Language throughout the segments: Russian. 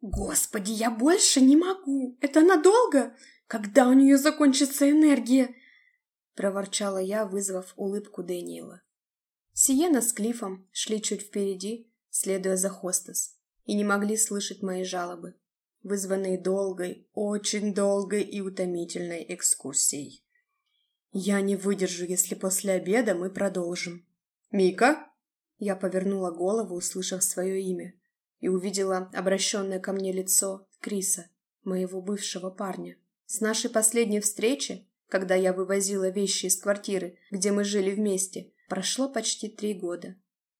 Господи, я больше не могу! Это надолго? Когда у нее закончится энергия? Проворчала я, вызвав улыбку Дэниела. Сиена с Клифом шли чуть впереди, следуя за хостес, и не могли слышать мои жалобы, вызванные долгой, очень долгой и утомительной экскурсией. «Я не выдержу, если после обеда мы продолжим». «Мика?» Я повернула голову, услышав свое имя, и увидела обращенное ко мне лицо Криса, моего бывшего парня. С нашей последней встречи, когда я вывозила вещи из квартиры, где мы жили вместе, прошло почти три года.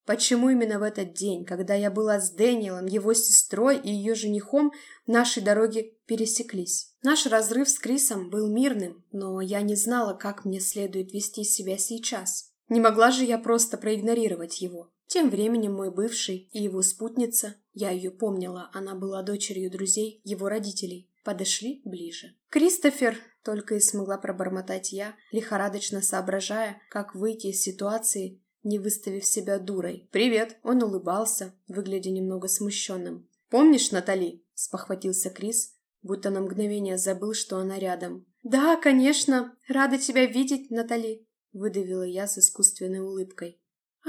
Почему именно в этот день, когда я была с Дэниелом, его сестрой и ее женихом, наши дороги пересеклись? Наш разрыв с Крисом был мирным, но я не знала, как мне следует вести себя сейчас. Не могла же я просто проигнорировать его. Тем временем мой бывший и его спутница, я ее помнила, она была дочерью друзей его родителей, подошли ближе. «Кристофер!» — только и смогла пробормотать я, лихорадочно соображая, как выйти из ситуации, не выставив себя дурой. «Привет!» — он улыбался, выглядя немного смущенным. «Помнишь Натали?» — спохватился Крис, будто на мгновение забыл, что она рядом. «Да, конечно! Рада тебя видеть, Натали!» — выдавила я с искусственной улыбкой.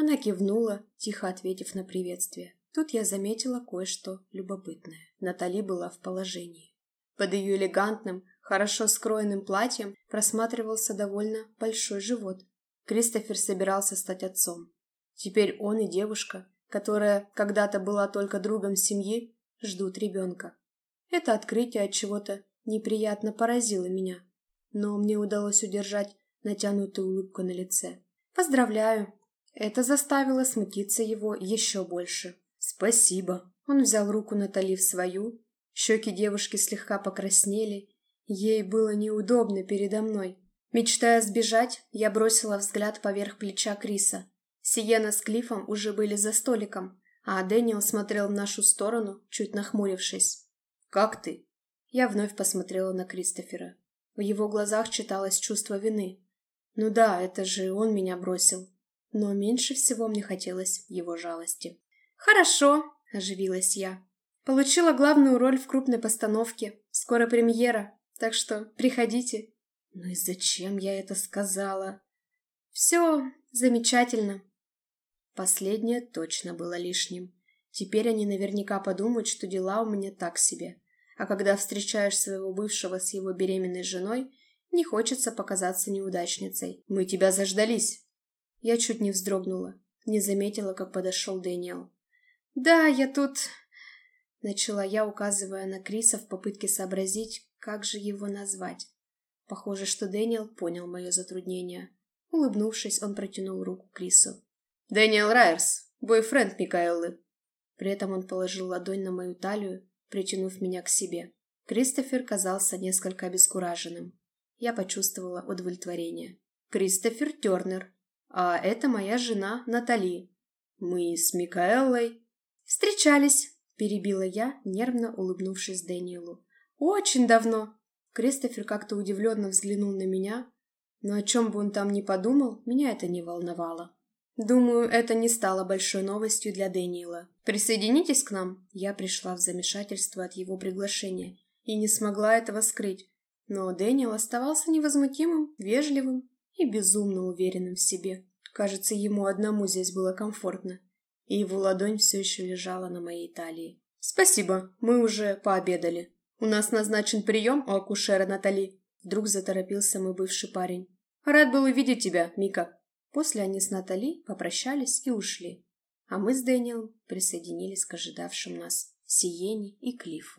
Она кивнула, тихо ответив на приветствие. Тут я заметила кое-что любопытное. Натали была в положении. Под ее элегантным, хорошо скроенным платьем просматривался довольно большой живот. Кристофер собирался стать отцом. Теперь он и девушка, которая когда-то была только другом семьи, ждут ребенка. Это открытие от чего-то неприятно поразило меня, но мне удалось удержать натянутую улыбку на лице. «Поздравляю!» Это заставило смутиться его еще больше. «Спасибо!» Он взял руку Натали в свою. Щеки девушки слегка покраснели. Ей было неудобно передо мной. Мечтая сбежать, я бросила взгляд поверх плеча Криса. Сиена с Клифом уже были за столиком, а Дэниел смотрел в нашу сторону, чуть нахмурившись. «Как ты?» Я вновь посмотрела на Кристофера. В его глазах читалось чувство вины. Ну да, это же он меня бросил. Но меньше всего мне хотелось его жалости. «Хорошо», — оживилась я. «Получила главную роль в крупной постановке. Скоро премьера, так что приходите». «Ну и зачем я это сказала?» «Все замечательно». Последнее точно было лишним. Теперь они наверняка подумают, что дела у меня так себе. А когда встречаешь своего бывшего с его беременной женой, не хочется показаться неудачницей. «Мы тебя заждались!» Я чуть не вздрогнула, не заметила, как подошел Дэниел. «Да, я тут...» Начала я, указывая на Криса в попытке сообразить, как же его назвать. Похоже, что Дэниел понял мое затруднение. Улыбнувшись, он протянул руку Крису. «Дэниел Райерс, бойфренд Микаэллы». При этом он положил ладонь на мою талию, притянув меня к себе. Кристофер казался несколько обескураженным. Я почувствовала удовлетворение. «Кристофер Тернер, а это моя жена Натали. Мы с Микаэллой...» «Встречались», — перебила я, нервно улыбнувшись Дэниелу. «Очень давно». Кристофер как-то удивленно взглянул на меня, но о чем бы он там ни подумал, меня это не волновало. Думаю, это не стало большой новостью для Дэниела. «Присоединитесь к нам?» Я пришла в замешательство от его приглашения и не смогла этого скрыть. Но Дэниел оставался невозмутимым, вежливым и безумно уверенным в себе. Кажется, ему одному здесь было комфортно, и его ладонь все еще лежала на моей талии. «Спасибо, мы уже пообедали. У нас назначен прием у акушера Натали». Вдруг заторопился мой бывший парень. «Рад был увидеть тебя, Мика». После они с Натали попрощались и ушли, а мы с Дэниелом присоединились к ожидавшим нас Сиене и Клиффу.